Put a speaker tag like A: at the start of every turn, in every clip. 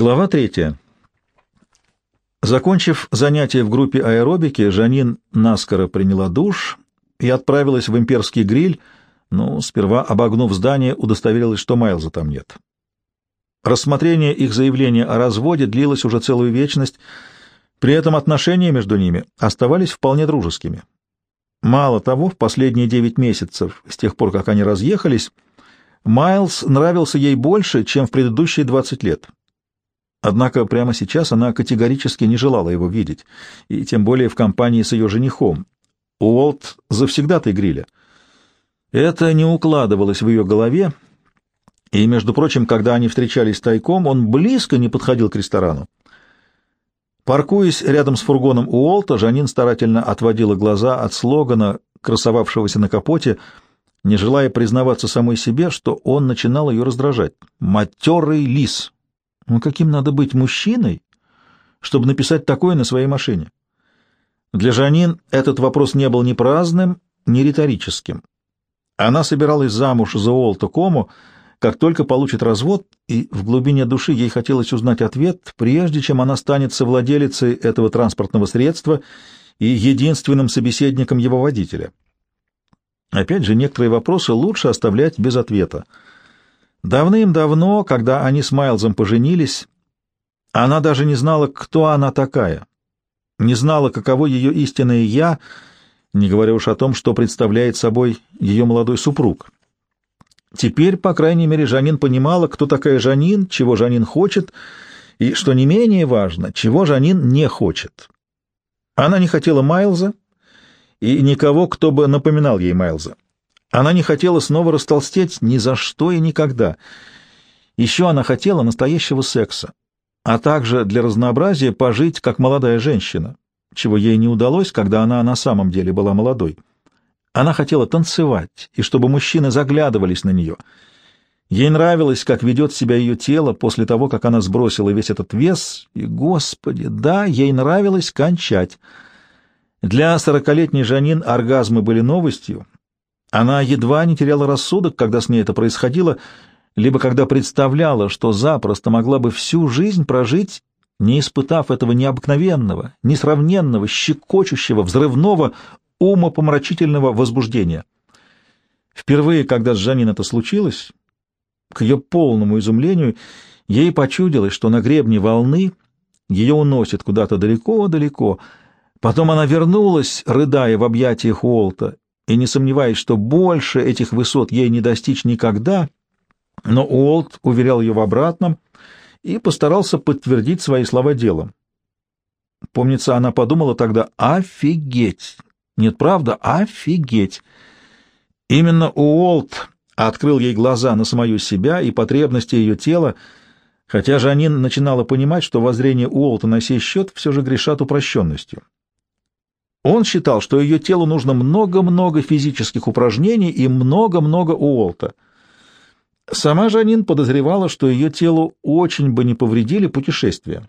A: Глава третья. Закончив занятие в группе аэробики, Жанин наскоро приняла душ и отправилась в имперский гриль, но сперва, обогнув здание, удостоверилась, что Майлза там нет. Рассмотрение их заявления о разводе длилось уже целую вечность, при этом отношения между ними оставались вполне дружескими. Мало того, в последние девять месяцев, с тех пор, как они разъехались, Майлз нравился ей больше, чем в предыдущие двадцать лет. Однако прямо сейчас она категорически не желала его видеть, и тем более в компании с ее женихом. Уолт завсегдатый гриля. Это не укладывалось в ее голове, и, между прочим, когда они встречались тайком, он близко не подходил к ресторану. Паркуясь рядом с фургоном Уолта, Жанин старательно отводила глаза от слогана, красовавшегося на капоте, не желая признаваться самой себе, что он начинал ее раздражать. «Матерый лис!» Ну, каким надо быть мужчиной, чтобы написать такое на своей машине? Для Жанин этот вопрос не был ни праздным, ни риторическим. Она собиралась замуж за Уолта Кому, как только получит развод, и в глубине души ей хотелось узнать ответ, прежде чем она станет совладелицей этого транспортного средства и единственным собеседником его водителя. Опять же, некоторые вопросы лучше оставлять без ответа. Давным-давно, когда они с Майлзом поженились, она даже не знала, кто она такая, не знала, каково ее истинное «я», не говоря уж о том, что представляет собой ее молодой супруг. Теперь, по крайней мере, Жанин понимала, кто такая Жанин, чего Жанин хочет, и, что не менее важно, чего Жанин не хочет. Она не хотела Майлза и никого, кто бы напоминал ей Майлза. Она не хотела снова растолстеть ни за что и никогда. Еще она хотела настоящего секса, а также для разнообразия пожить как молодая женщина, чего ей не удалось, когда она на самом деле была молодой. Она хотела танцевать, и чтобы мужчины заглядывались на нее. Ей нравилось, как ведет себя ее тело после того, как она сбросила весь этот вес, и, господи, да, ей нравилось кончать. Для сорокалетней Жанин оргазмы были новостью, она едва не теряла рассудок, когда с ней это происходило, либо когда представляла, что запросто могла бы всю жизнь прожить, не испытав этого необыкновенного, несравненного, щекочущего, взрывного, умопомрачительного возбуждения. Впервые, когда с Жанин это случилось, к ее полному изумлению, ей почудилось, что на гребне волны ее уносит куда-то далеко-далеко. Потом она вернулась, рыдая в объятиях Уолта, и не сомневаясь, что больше этих высот ей не достичь никогда, но Уолт уверял ее в обратном и постарался подтвердить свои слова делом. Помнится, она подумала тогда «Офигеть!» Нет, правда? Офигеть! Именно Уолт открыл ей глаза на самую себя и потребности ее тела, хотя Жанин начинала понимать, что воззрение Уолта на сей счет все же грешат упрощенностью. Он считал, что ее телу нужно много-много физических упражнений и много-много Уолта. Сама Жанин подозревала, что ее телу очень бы не повредили путешествия.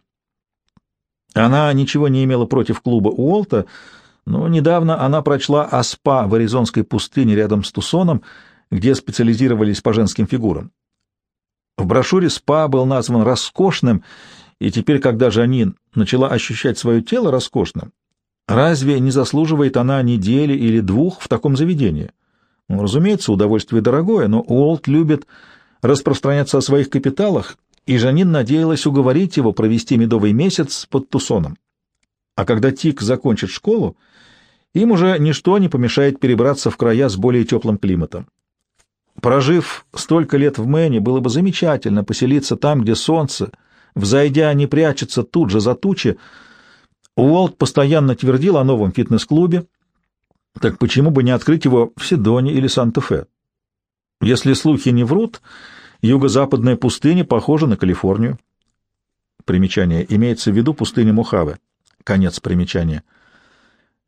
A: Она ничего не имела против клуба Уолта, но недавно она прочла о СПА в Аризонской пустыне рядом с Тусоном, где специализировались по женским фигурам. В брошюре СПА был назван роскошным, и теперь, когда Жанин начала ощущать свое тело роскошным, Разве не заслуживает она недели или двух в таком заведении? Ну, разумеется, удовольствие дорогое, но Уолт любит распространяться о своих капиталах, и Жанин надеялась уговорить его провести медовый месяц под Тусоном. А когда Тик закончит школу, им уже ничто не помешает перебраться в края с более теплым климатом. Прожив столько лет в Мэне, было бы замечательно поселиться там, где солнце, взойдя, не прячется тут же за тучи, Уолт постоянно твердил о новом фитнес-клубе, так почему бы не открыть его в Сидоне или Санта-Фе? Если слухи не врут, юго-западная пустыня похожа на Калифорнию. Примечание. Имеется в виду пустыня Мохаве. Конец примечания.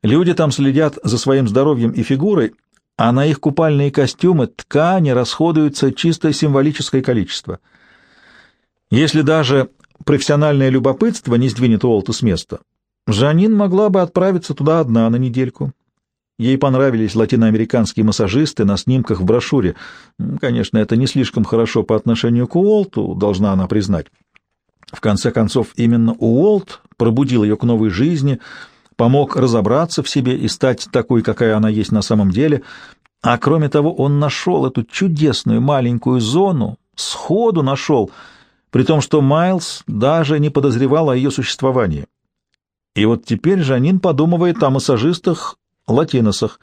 A: Люди там следят за своим здоровьем и фигурой, а на их купальные костюмы ткани расходуется чисто символическое количество. Если даже профессиональное любопытство не сдвинет Уолта с места, Жанин могла бы отправиться туда одна на недельку. Ей понравились латиноамериканские массажисты на снимках в брошюре. Конечно, это не слишком хорошо по отношению к Уолту, должна она признать. В конце концов, именно Уолт пробудил ее к новой жизни, помог разобраться в себе и стать такой, какая она есть на самом деле, а кроме того, он нашел эту чудесную маленькую зону, сходу нашел, при том, что Майлз даже не подозревал о ее существовании. И вот теперь Жанин подумывает о массажистах латиносах.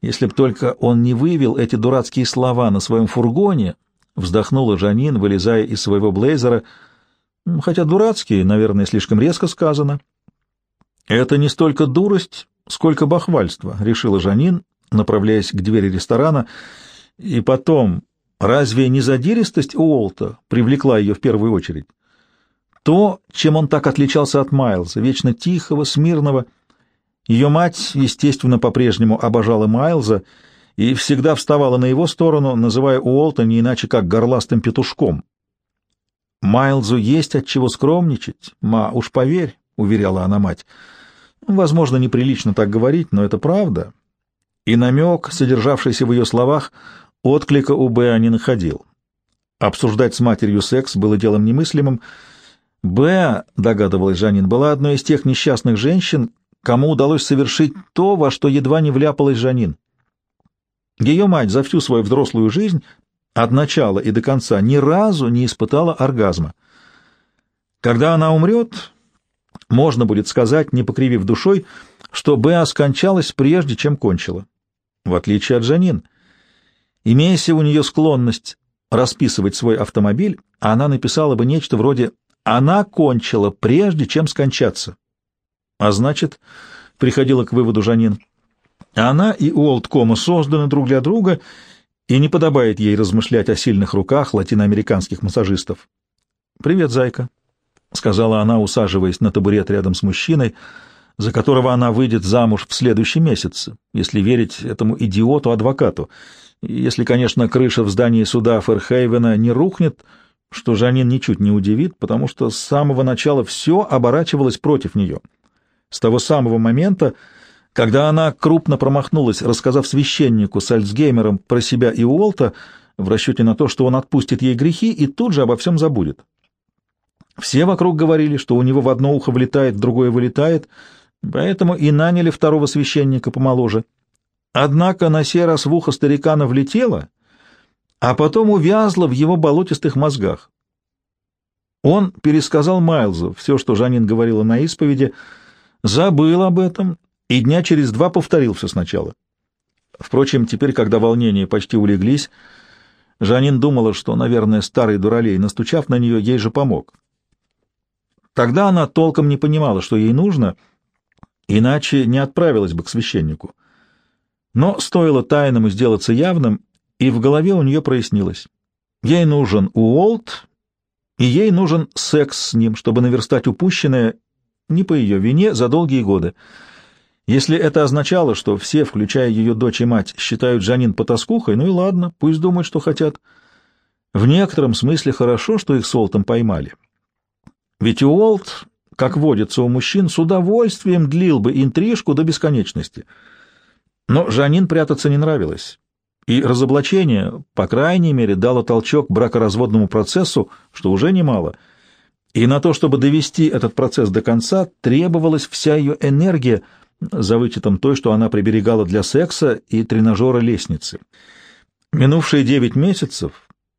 A: Если б только он не вывел эти дурацкие слова на своем фургоне, вздохнула Жанин, вылезая из своего блейзера, хотя дурацкие, наверное, слишком резко сказано. Это не столько дурость, сколько бахвальство, решила Жанин, направляясь к двери ресторана. И потом, разве не задиристость Уолта привлекла ее в первую очередь? То, чем он так отличался от Майлза, вечно тихого, смирного. Ее мать, естественно, по-прежнему обожала Майлза и всегда вставала на его сторону, называя Уолта не иначе как горластым петушком. «Майлзу есть от чего скромничать, ма, уж поверь», — уверяла она мать. «Возможно, неприлично так говорить, но это правда». И намек, содержавшийся в ее словах, отклика у Б не находил. Обсуждать с матерью секс было делом немыслимым, Б, догадывалась Жанин, была одной из тех несчастных женщин, кому удалось совершить то, во что едва не вляпалась Жанин. Ее мать за всю свою взрослую жизнь от начала и до конца ни разу не испытала оргазма. Когда она умрет, можно будет сказать, не покривив душой, что Беа скончалась прежде, чем кончила. В отличие от Жанин. Имеяся у нее склонность расписывать свой автомобиль, она написала бы нечто вроде она кончила, прежде чем скончаться. А значит, приходила к выводу Жанин, она и Уолт Кома созданы друг для друга, и не подобает ей размышлять о сильных руках латиноамериканских массажистов. «Привет, зайка», — сказала она, усаживаясь на табурет рядом с мужчиной, за которого она выйдет замуж в следующем месяце, если верить этому идиоту-адвокату, если, конечно, крыша в здании суда Ферхейвена не рухнет, — что Жанин ничуть не удивит, потому что с самого начала все оборачивалось против нее. С того самого момента, когда она крупно промахнулась, рассказав священнику с Альцгеймером про себя и Уолта, в расчете на то, что он отпустит ей грехи и тут же обо всем забудет. Все вокруг говорили, что у него в одно ухо влетает, в другое вылетает, поэтому и наняли второго священника помоложе. Однако на сей раз в ухо старикана влетело, а потом увязла в его болотистых мозгах. Он пересказал Майлзу все, что Жанин говорила на исповеди, забыл об этом и дня через два повторил все сначала. Впрочем, теперь, когда волнения почти улеглись, Жанин думала, что, наверное, старый дуралей, настучав на нее, ей же помог. Тогда она толком не понимала, что ей нужно, иначе не отправилась бы к священнику. Но стоило тайному сделаться явным, и в голове у нее прояснилось. Ей нужен Уолт, и ей нужен секс с ним, чтобы наверстать упущенное не по ее вине за долгие годы. Если это означало, что все, включая ее дочь и мать, считают Жанин потаскухой, ну и ладно, пусть думают, что хотят. В некотором смысле хорошо, что их с Уолтом поймали. Ведь Уолт, как водится у мужчин, с удовольствием длил бы интрижку до бесконечности. Но Жанин прятаться не нравилось и разоблачение, по крайней мере, дало толчок бракоразводному процессу, что уже немало, и на то, чтобы довести этот процесс до конца, требовалась вся ее энергия, за вычетом той, что она приберегала для секса и тренажера лестницы. Минувшие девять месяцев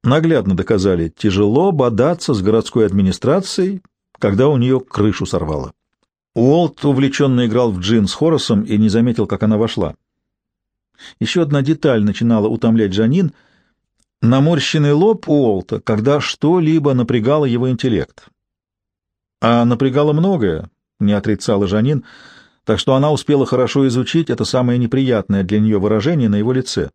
A: наглядно доказали, тяжело бодаться с городской администрацией, когда у нее крышу сорвало. Уолт увлеченно играл в джин с Хоросом и не заметил, как она вошла. Еще одна деталь начинала утомлять Джанин — наморщенный лоб Уолта, когда что-либо напрягало его интеллект. А напрягало многое, не отрицала Жанин, так что она успела хорошо изучить это самое неприятное для нее выражение на его лице.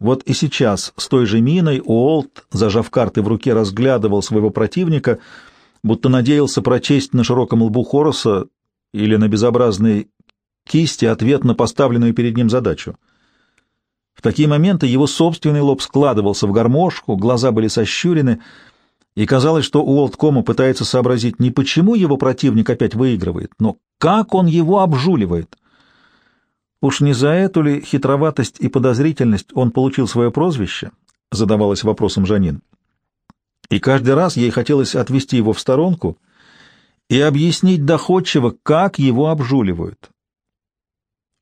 A: Вот и сейчас с той же миной Уолт, зажав карты в руке, разглядывал своего противника, будто надеялся прочесть на широком лбу Хороса или на безобразной кисти ответ на поставленную перед ним задачу. В такие моменты его собственный лоб складывался в гармошку, глаза были сощурены, и казалось, что Уолткома пытается сообразить не почему его противник опять выигрывает, но как он его обжуливает. Уж не за эту ли хитроватость и подозрительность он получил свое прозвище, задавалась вопросом Жанин. И каждый раз ей хотелось отвести его в сторонку и объяснить доходчиво, как его обжуливают.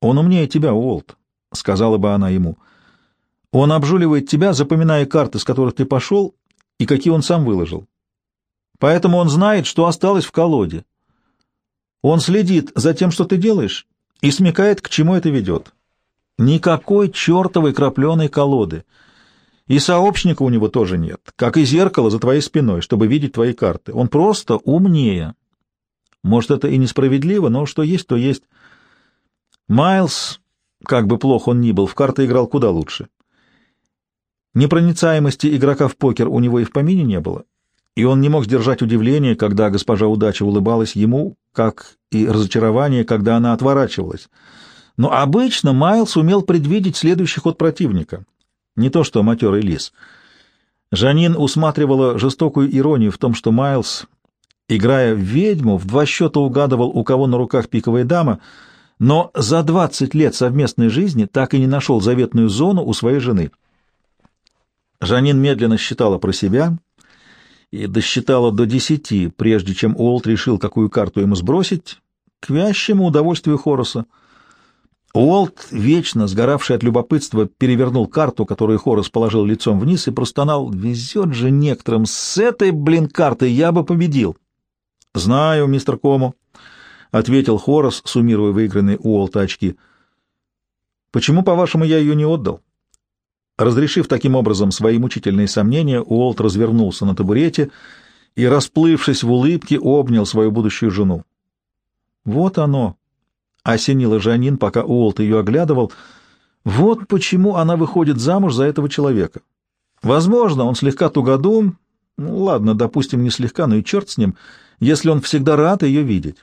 A: «Он умнее тебя, Уолт», — сказала бы она ему. «Он обжуливает тебя, запоминая карты, с которых ты пошел, и какие он сам выложил. Поэтому он знает, что осталось в колоде. Он следит за тем, что ты делаешь, и смекает, к чему это ведет. Никакой чертовой крапленой колоды. И сообщника у него тоже нет, как и зеркало за твоей спиной, чтобы видеть твои карты. Он просто умнее. Может, это и несправедливо, но что есть, то есть. Майлз, как бы плохо он ни был, в карты играл куда лучше. Непроницаемости игрока в покер у него и в помине не было, и он не мог сдержать удивление, когда госпожа удача улыбалась ему, как и разочарование, когда она отворачивалась. Но обычно Майлз умел предвидеть следующий ход противника. Не то что матерый лис. Жанин усматривала жестокую иронию в том, что Майлз, играя в ведьму, в два счета угадывал, у кого на руках пиковая дама, но за двадцать лет совместной жизни так и не нашел заветную зону у своей жены. Жанин медленно считала про себя и досчитала до десяти, прежде чем Уолт решил, какую карту ему сбросить, к вящему удовольствию Хороса. Уолт, вечно сгоравший от любопытства, перевернул карту, которую Хорос положил лицом вниз, и простонал «Везет же некоторым! С этой, блин, картой я бы победил!» «Знаю, мистер Кому», — ответил Хорос, суммируя выигранные Уолта очки. «Почему, по-вашему, я ее не отдал?» Разрешив таким образом свои мучительные сомнения, Уолт развернулся на табурете и, расплывшись в улыбке, обнял свою будущую жену. «Вот оно!» — осенила Жанин, пока Уолт ее оглядывал. «Вот почему она выходит замуж за этого человека. Возможно, он слегка тугодум, ну, ладно, допустим, не слегка, но и черт с ним, если он всегда рад ее видеть.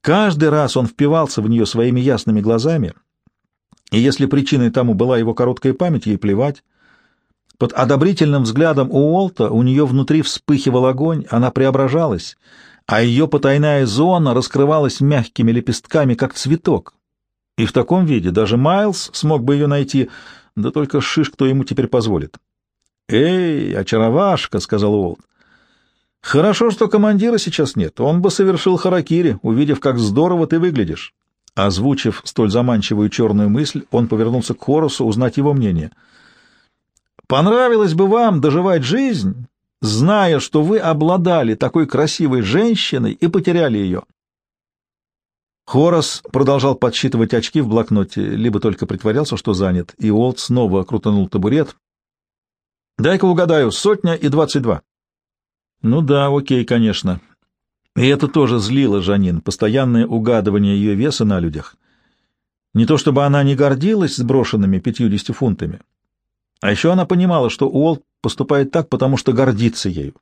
A: Каждый раз он впивался в нее своими ясными глазами — и если причиной тому была его короткая память, ей плевать. Под одобрительным взглядом Уолта у нее внутри вспыхивал огонь, она преображалась, а ее потайная зона раскрывалась мягкими лепестками, как цветок. И в таком виде даже Майлз смог бы ее найти, да только шиш, кто ему теперь позволит. «Эй, очаровашка!» — сказал Уолт. «Хорошо, что командира сейчас нет. Он бы совершил харакири, увидев, как здорово ты выглядишь». Озвучив столь заманчивую черную мысль, он повернулся к Хорусу узнать его мнение. «Понравилось бы вам доживать жизнь, зная, что вы обладали такой красивой женщиной и потеряли ее?» Хорос продолжал подсчитывать очки в блокноте, либо только притворялся, что занят, и Уолт снова крутанул табурет. «Дай-ка угадаю, сотня и двадцать два». «Ну да, окей, конечно. И это тоже злило Жанин, постоянное угадывание ее веса на людях. Не то чтобы она не гордилась сброшенными пятьюдесятью фунтами, а еще она понимала, что Уолт поступает так, потому что гордится ею.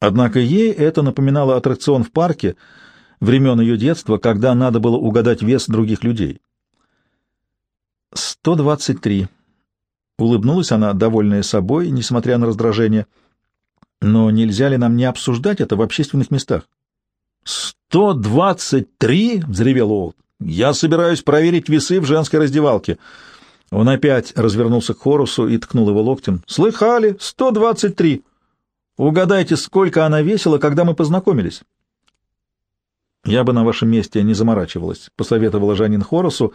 A: Однако ей это напоминало аттракцион в парке времен ее детства, когда надо было угадать вес других людей. «Сто двадцать три». Улыбнулась она, довольная собой, несмотря на раздражение. «Но нельзя ли нам не обсуждать это в общественных местах?» «Сто двадцать три?» — взревел Уолт. «Я собираюсь проверить весы в женской раздевалке». Он опять развернулся к Хорусу и ткнул его локтем. «Слыхали? Сто двадцать три! Угадайте, сколько она весила, когда мы познакомились?» «Я бы на вашем месте не заморачивалась», — посоветовала Жанин Хорусу,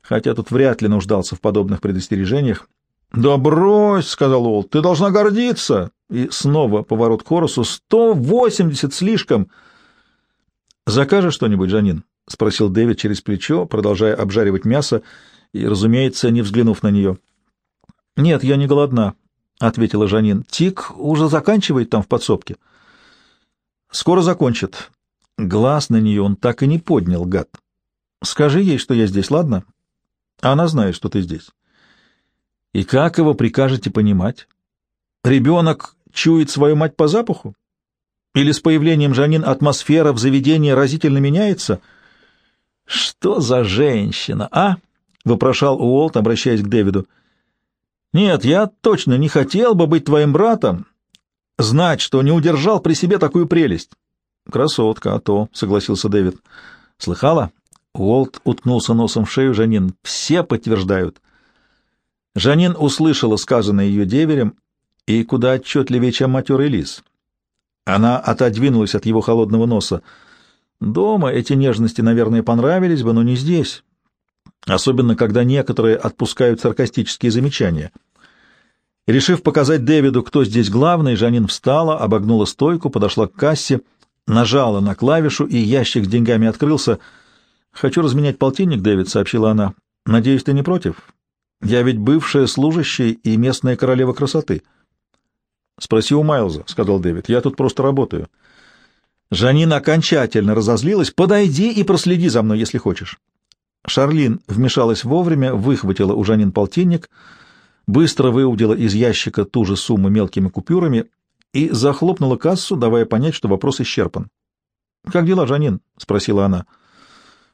A: хотя тут вряд ли нуждался в подобных предостережениях. «Да брось!» — сказал Уолт. «Ты должна гордиться!» И снова поворот к Хорусу. «Сто восемьдесят слишком!» «Закажешь что-нибудь, Жанин?» — спросил Дэвид через плечо, продолжая обжаривать мясо и, разумеется, не взглянув на нее. «Нет, я не голодна», — ответила Жанин. «Тик уже заканчивает там в подсобке». «Скоро закончит». Глаз на нее он так и не поднял, гад. «Скажи ей, что я здесь, ладно?» «Она знает, что ты здесь». «И как его прикажете понимать? Ребенок чует свою мать по запаху?» Или с появлением Жанин атмосфера в заведении разительно меняется? Что за женщина, а? вопрошал Уолт, обращаясь к Дэвиду. Нет, я точно не хотел бы быть твоим братом, знать, что не удержал при себе такую прелесть. Красотка, а то, согласился Дэвид. Слыхала? Уолт уткнулся носом в шею Жанин. Все подтверждают. Жанин услышала сказанное ее деверем и куда отчетливее, чем матерый лис. Она отодвинулась от его холодного носа. Дома эти нежности, наверное, понравились бы, но не здесь. Особенно, когда некоторые отпускают саркастические замечания. Решив показать Дэвиду, кто здесь главный, Жанин встала, обогнула стойку, подошла к кассе, нажала на клавишу, и ящик с деньгами открылся. «Хочу разменять полтинник, Дэвид», — сообщила она. «Надеюсь, ты не против? Я ведь бывшая служащая и местная королева красоты». «Спроси у Майлза», — сказал Дэвид. «Я тут просто работаю». Жанин окончательно разозлилась. «Подойди и проследи за мной, если хочешь». Шарлин вмешалась вовремя, выхватила у Жанин полтинник, быстро выудила из ящика ту же сумму мелкими купюрами и захлопнула кассу, давая понять, что вопрос исчерпан. «Как дела, Жанин?» — спросила она.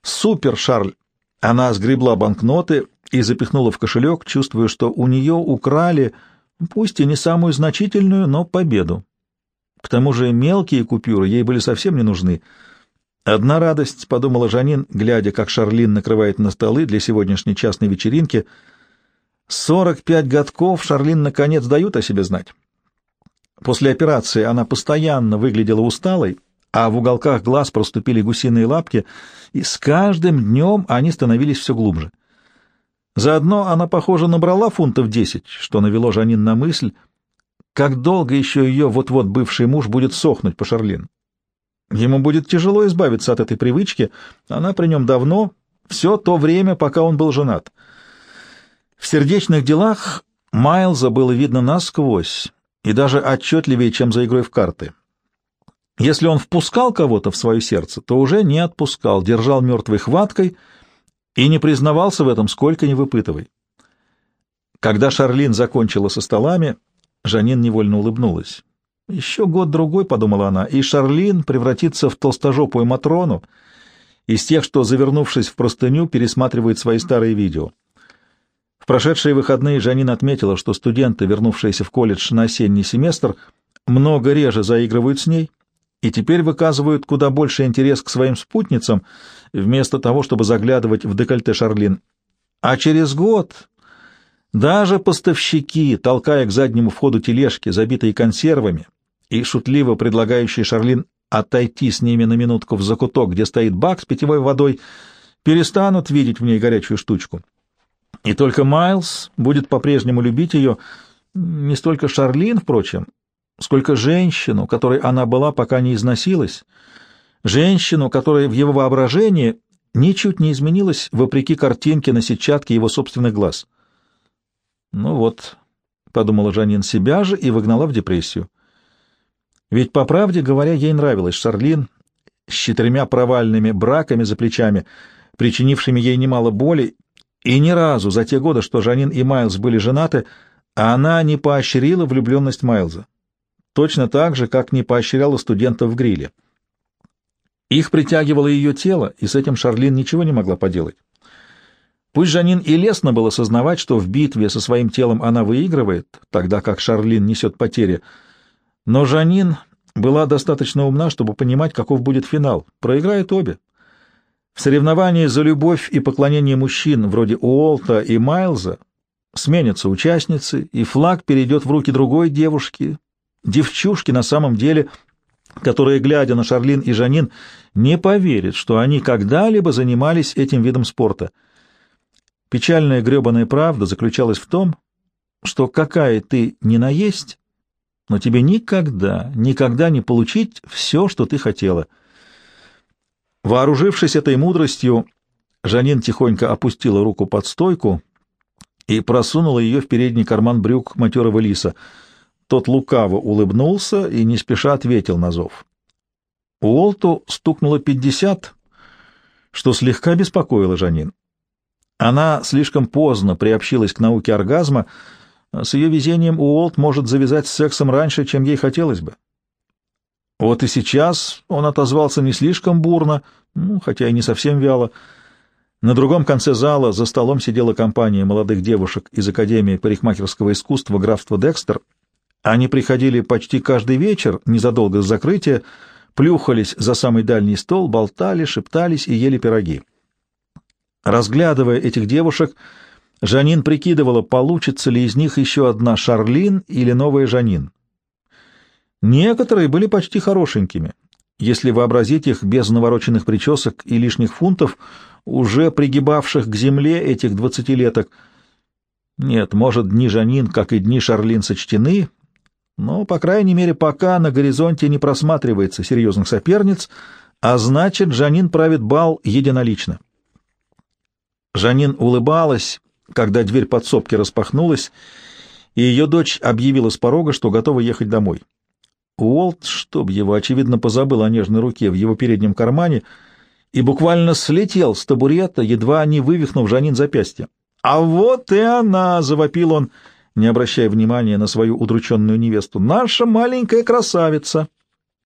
A: «Супер, Шарль!» Она сгребла банкноты и запихнула в кошелек, чувствуя, что у нее украли пусть и не самую значительную, но победу. К тому же мелкие купюры ей были совсем не нужны. Одна радость, — подумала Жанин, глядя, как Шарлин накрывает на столы для сегодняшней частной вечеринки. Сорок пять годков Шарлин наконец дают о себе знать. После операции она постоянно выглядела усталой, а в уголках глаз проступили гусиные лапки, и с каждым днем они становились все глубже. Заодно она, похоже, набрала фунтов десять, что навело Жанин на мысль, как долго еще ее вот-вот бывший муж будет сохнуть по Шарлин. Ему будет тяжело избавиться от этой привычки, она при нем давно, все то время, пока он был женат. В сердечных делах Майлза было видно насквозь, и даже отчетливее, чем за игрой в карты. Если он впускал кого-то в свое сердце, то уже не отпускал, держал мертвой хваткой — и не признавался в этом, сколько ни выпытывай. Когда Шарлин закончила со столами, Жанин невольно улыбнулась. «Еще год-другой», — подумала она, — «и Шарлин превратится в толстожопую Матрону из тех, что, завернувшись в простыню, пересматривает свои старые видео». В прошедшие выходные Жанин отметила, что студенты, вернувшиеся в колледж на осенний семестр, много реже заигрывают с ней и теперь выказывают куда больше интерес к своим спутницам — вместо того, чтобы заглядывать в декольте Шарлин. А через год даже поставщики, толкая к заднему входу тележки, забитые консервами, и шутливо предлагающие Шарлин отойти с ними на минутку в закуток, где стоит бак с питьевой водой, перестанут видеть в ней горячую штучку. И только Майлз будет по-прежнему любить ее, не столько Шарлин, впрочем, сколько женщину, которой она была, пока не износилась, женщину, которая в его воображении ничуть не изменилась, вопреки картинке на сетчатке его собственных глаз. «Ну вот», — подумала Жанин себя же и выгнала в депрессию. Ведь, по правде говоря, ей нравилась Шарлин с четырьмя провальными браками за плечами, причинившими ей немало боли, и ни разу за те годы, что Жанин и Майлз были женаты, она не поощрила влюбленность Майлза. Точно так же, как не поощряла студентов в гриле. Их притягивало ее тело, и с этим Шарлин ничего не могла поделать. Пусть Жанин и лестно было сознавать, что в битве со своим телом она выигрывает, тогда как Шарлин несет потери, но Жанин была достаточно умна, чтобы понимать, каков будет финал. Проиграют обе. В соревновании за любовь и поклонение мужчин, вроде Уолта и Майлза, сменятся участницы, и флаг перейдет в руки другой девушки. Девчушки на самом деле которая, глядя на Шарлин и Жанин, не поверит, что они когда-либо занимались этим видом спорта. Печальная гребаная правда заключалась в том, что какая ты ни наесть, но тебе никогда, никогда не получить все, что ты хотела. Вооружившись этой мудростью, Жанин тихонько опустила руку под стойку и просунула ее в передний карман брюк матерого лиса — тот лукаво улыбнулся и не спеша ответил на зов. Уолту стукнуло пятьдесят, что слегка беспокоило Жанин. Она слишком поздно приобщилась к науке оргазма, с ее везением Уолт может завязать с сексом раньше, чем ей хотелось бы. Вот и сейчас он отозвался не слишком бурно, ну, хотя и не совсем вяло. На другом конце зала за столом сидела компания молодых девушек из Академии парикмахерского искусства графства Декстер они приходили почти каждый вечер, незадолго до закрытия, плюхались за самый дальний стол, болтали, шептались и ели пироги. Разглядывая этих девушек, Жанин прикидывала, получится ли из них еще одна Шарлин или новая Жанин. Некоторые были почти хорошенькими, если вообразить их без навороченных причесок и лишних фунтов, уже пригибавших к земле этих двадцатилеток. Нет, может, дни Жанин, как и дни Шарлин, сочтены, но, по крайней мере, пока на горизонте не просматривается серьезных соперниц, а значит, Жанин правит бал единолично. Жанин улыбалась, когда дверь подсобки распахнулась, и ее дочь объявила с порога, что готова ехать домой. Уолт, чтоб его, очевидно, позабыл о нежной руке в его переднем кармане и буквально слетел с табурета, едва не вывихнув Жанин запястье. «А вот и она!» — завопил он, не обращая внимания на свою удрученную невесту. «Наша маленькая красавица!»